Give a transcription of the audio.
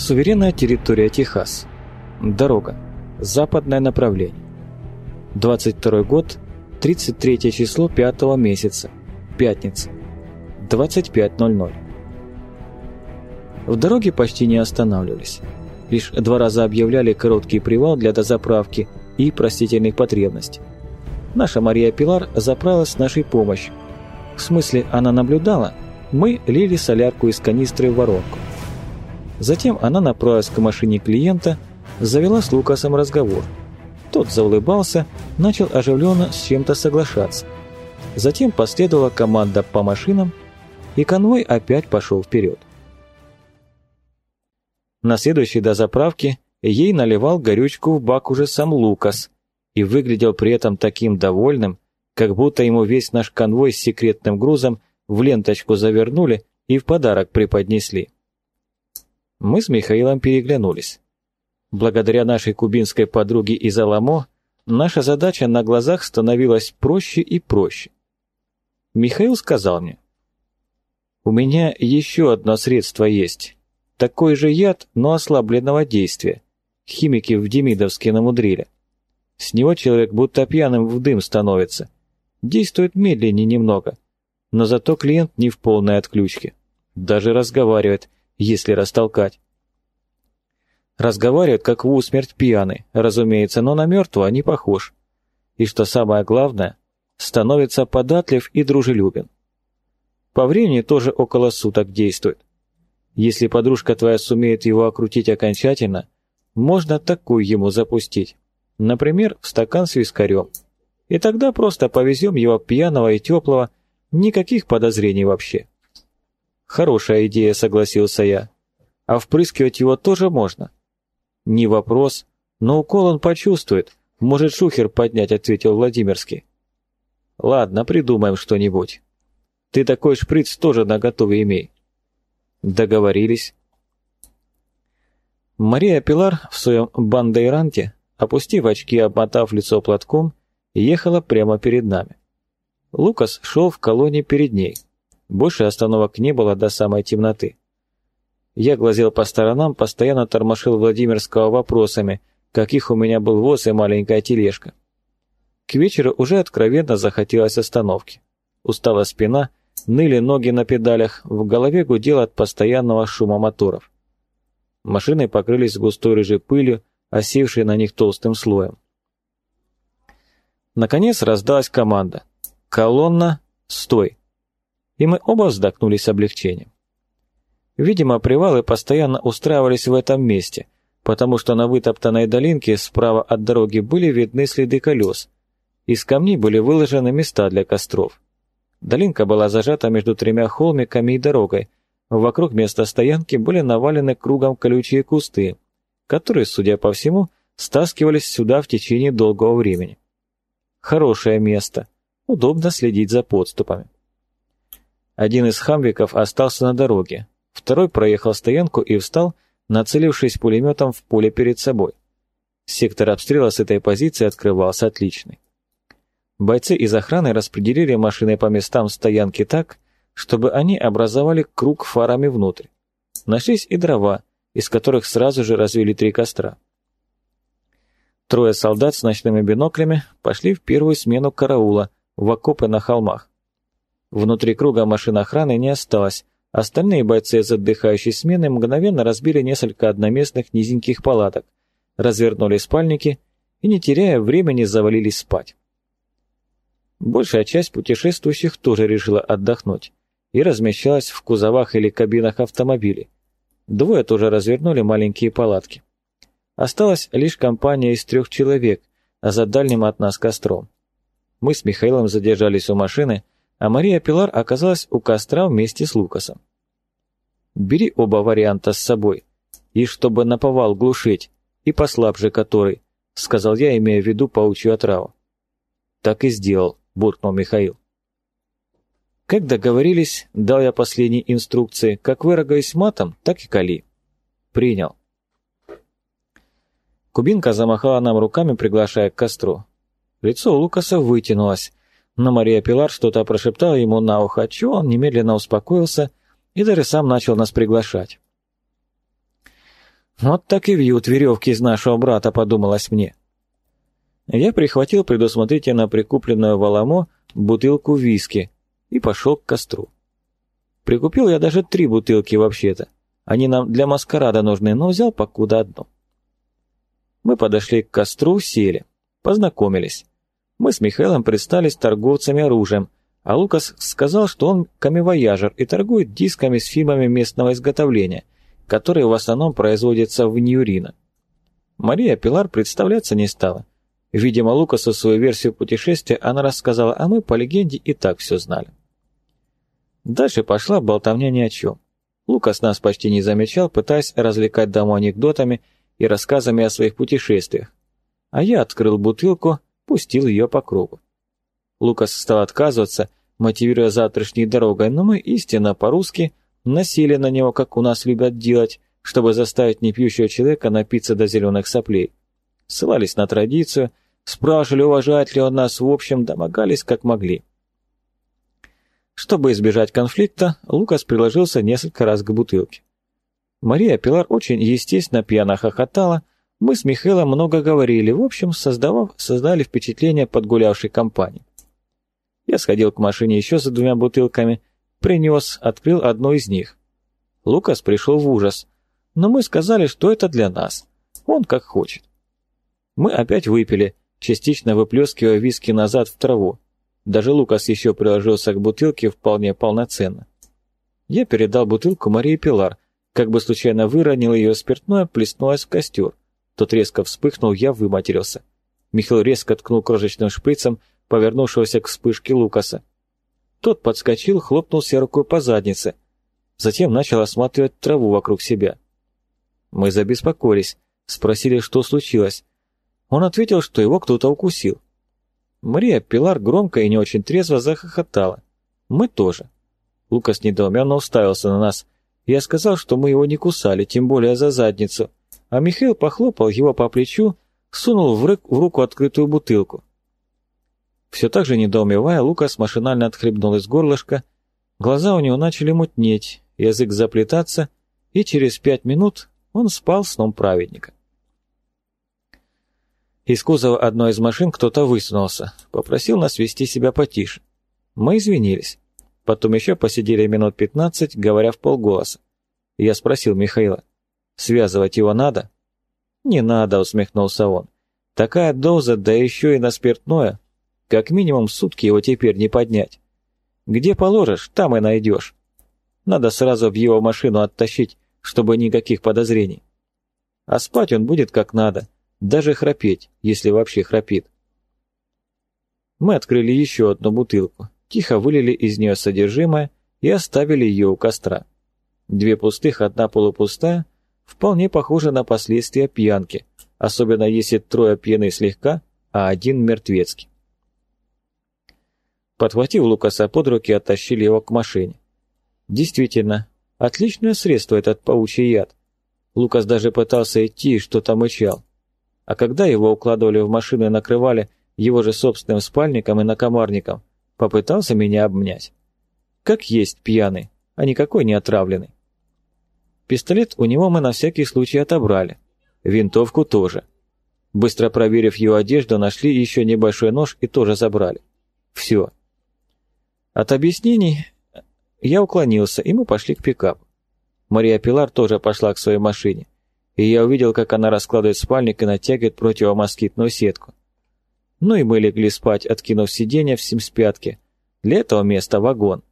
Суверенная территория Техас. Дорога. Западное направление. 22 год, 33 число 5 месяца. Пятница. 25.00. В дороге почти не останавливались. Лишь два раза объявляли короткий привал для дозаправки и простительных потребностей. Наша Мария Пилар заправилась с нашей помощью. В смысле, она наблюдала, мы лили солярку из канистры в воронку. Затем она направилась к машине клиента, завела с Лукасом разговор. Тот заулыбался, начал оживленно с чем-то соглашаться. Затем последовала команда по машинам, и конвой опять пошел вперед. На следующей дозаправке ей наливал горючку в бак уже сам Лукас и выглядел при этом таким довольным, как будто ему весь наш конвой с секретным грузом в ленточку завернули и в подарок преподнесли. Мы с Михаилом переглянулись. Благодаря нашей кубинской подруге из Аламо, наша задача на глазах становилась проще и проще. Михаил сказал мне, «У меня еще одно средство есть. Такой же яд, но ослабленного действия. Химики в Демидовске намудрили. С него человек будто пьяным в дым становится. Действует медленнее немного, но зато клиент не в полной отключке. Даже разговаривает, если растолкать. Разговаривает, как в усмерть пьяный, разумеется, но на мертвого не похож. И что самое главное, становится податлив и дружелюбен. По времени тоже около суток действует. Если подружка твоя сумеет его окрутить окончательно, можно такую ему запустить. Например, в стакан с вискарем. И тогда просто повезем его пьяного и теплого, никаких подозрений вообще. Хорошая идея, согласился я. А впрыскивать его тоже можно. Не вопрос, но укол он почувствует. Может шухер поднять, ответил Владимирский. Ладно, придумаем что-нибудь. Ты такой шприц тоже наготове имей. Договорились. Мария Пилар в своем бандейранте, опустив очки и обмотав лицо платком, ехала прямо перед нами. Лукас шел в колонне перед ней. Больше остановок не было до самой темноты. Я глазел по сторонам, постоянно тормошил Владимирского вопросами, каких у меня был воз и маленькая тележка. К вечеру уже откровенно захотелось остановки. Устала спина, ныли ноги на педалях, в голове гудело от постоянного шума моторов. Машины покрылись густой рыжей пылью, осевшей на них толстым слоем. Наконец раздалась команда. «Колонна, стой!» И мы оба вздохнули с облегчением. Видимо, привалы постоянно устраивались в этом месте, потому что на вытоптанной долинке справа от дороги были видны следы колес. Из камней были выложены места для костров. Долинка была зажата между тремя холмиками и дорогой. Вокруг места стоянки были навалены кругом колючие кусты, которые, судя по всему, стаскивались сюда в течение долгого времени. Хорошее место. Удобно следить за подступами. Один из хамвиков остался на дороге, второй проехал стоянку и встал, нацелившись пулеметом в поле перед собой. Сектор обстрела с этой позиции открывался отличный. Бойцы из охраны распределили машины по местам стоянки так, чтобы они образовали круг фарами внутрь. Нашлись и дрова, из которых сразу же развели три костра. Трое солдат с ночными биноклями пошли в первую смену караула в окопы на холмах. Внутри круга машин охраны не осталось, остальные бойцы из отдыхающей смены мгновенно разбили несколько одноместных низеньких палаток, развернули спальники и, не теряя времени, завалились спать. Большая часть путешествующих тоже решила отдохнуть и размещалась в кузовах или кабинах автомобилей. Двое тоже развернули маленькие палатки. Осталась лишь компания из трех человек, а за дальним от нас костром. Мы с Михаилом задержались у машины, а Мария Пилар оказалась у костра вместе с Лукасом. «Бери оба варианта с собой, и чтобы наповал глушить, и послабже который», — сказал я, имея в виду паучью отраву. «Так и сделал», — буркнул Михаил. Как договорились, дал я последние инструкции, как выругаюсь матом, так и кали. Принял. Кубинка замахала нам руками, приглашая к костру. Лицо Лукаса вытянулось, но Мария Пилар что-то прошептала ему на ухо, чего он немедленно успокоился и даже сам начал нас приглашать. Вот так и вьют веревки из нашего брата, подумалось мне. Я прихватил предусмотрительно прикупленную в Аламо бутылку виски и пошел к костру. Прикупил я даже три бутылки вообще-то. Они нам для маскарада нужны, но взял покуда одну. Мы подошли к костру, сели, познакомились. Мы с Михаилом предстались торговцами оружием, а Лукас сказал, что он камевояжер и торгует дисками с фильмами местного изготовления, которые в основном производятся в Ньюрино. Мария Пилар представляться не стала. Видимо, Лукасу свою версию путешествия она рассказала, а мы по легенде и так все знали. Дальше пошла болтовня ни о чем. Лукас нас почти не замечал, пытаясь развлекать даму анекдотами и рассказами о своих путешествиях. А я открыл бутылку, пустил ее по кругу. Лукас стал отказываться, мотивируя завтрашней дорогой, но мы истинно по-русски насели на него, как у нас любят делать, чтобы заставить непьющего человека напиться до зеленых соплей. Ссылались на традицию, спрашивали, уважает ли он нас, в общем, домогались как могли. Чтобы избежать конфликта, Лукас приложился несколько раз к бутылке. Мария Пилар очень естественно пьяно хохотала, мы с Михаилом много говорили, в общем, создавав, создали впечатление подгулявшей компании. Я сходил к машине еще за двумя бутылками, принес, открыл одну из них. Лукас пришел в ужас, но мы сказали, что это для нас, он как хочет. Мы опять выпили, частично выплескивая виски назад в траву, даже Лукас еще приложился к бутылке вполне полноценно. Я передал бутылку Марии Пилар, как бы случайно выронил ее спиртное, плеснулось в костер. Тот резко вспыхнул, я выматерился. Михаил резко ткнул крошечным шприцем, повернувшегося к вспышке Лукаса. Тот подскочил, хлопнулся рукой по заднице. Затем начал осматривать траву вокруг себя. Мы забеспокоились, спросили, что случилось. Он ответил, что его кто-то укусил. Мария Пилар громко и не очень трезво захохотала. Мы тоже. Лукас недоуменно уставился на нас. Я сказал, что мы его не кусали, тем более за задницу. А Михаил похлопал его по плечу, сунул в, рык, в руку открытую бутылку. Все так же недоумевая, Лукас машинально отхлебнул из горлышка. Глаза у него начали мутнеть, язык заплетаться, и через пять минут он спал сном праведника. Из кузова одной из машин кто-то высунулся, попросил нас вести себя потише. Мы извинились. Потом еще посидели минут пятнадцать, говоря в полголоса. Я спросил Михаила, связывать его надо? Не надо, усмехнулся он. Такая доза, да еще и на спиртное. Как минимум сутки его теперь не поднять. Где положишь, там и найдешь. Надо сразу в его машину оттащить, чтобы никаких подозрений. А спать он будет как надо. Даже храпеть, если вообще храпит. Мы открыли еще одну бутылку, тихо вылили из нее содержимое и оставили ее у костра. Две пустых, одна полупустая, вполне похожа на последствия пьянки, особенно если трое пьяны слегка, а один мертвецкий. Подхватив Лукаса под руки, оттащили его к машине. Действительно, отличное средство этот паучий яд. Лукас даже пытался идти что-то мычал а когда его укладывали в машину и накрывали его же собственным спальником и накомарником, попытался меня обнять. Как есть пьяный, а никакой не отравленный. Пистолет у него мы на всякий случай отобрали. Винтовку тоже. Быстро проверив его одежду, нашли еще небольшой нож и тоже забрали. Все. От объяснений я уклонился, и мы пошли к пикапу. Мария Пилар тоже пошла к своей машине и я увидел, как она раскладывает спальник и натягивает противомоскитную сетку. Ну и мы легли спать, откинув сиденье в семь спятки. Для этого места вагон.